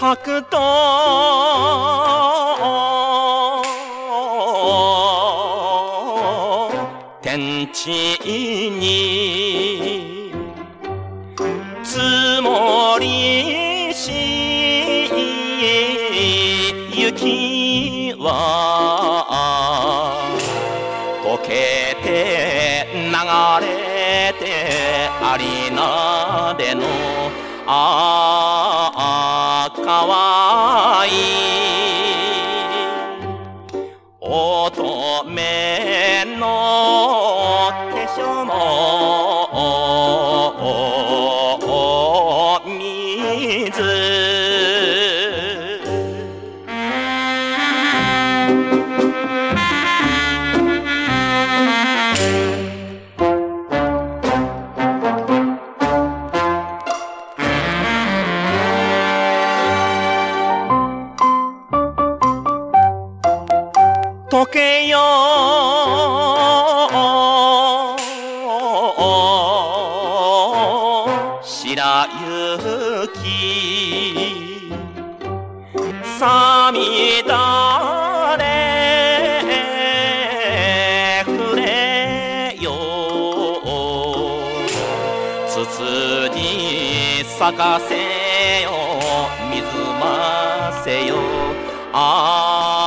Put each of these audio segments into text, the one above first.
白桃。天地に積もりし雪は溶けて流れてありなでのああ。かわいい。乙女の化粧の水。溶けよ白雪さみだれ触れよつつに咲かせよ水ませよああ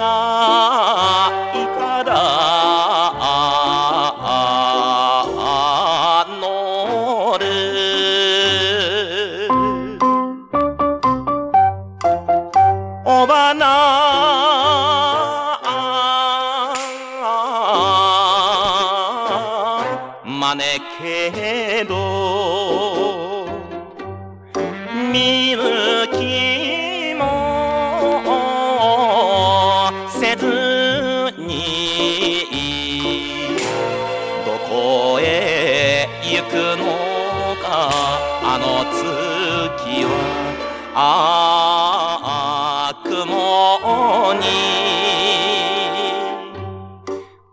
子がいから乗る。おばな。まねけど。見向あの月はああ雲に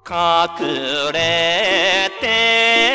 隠れて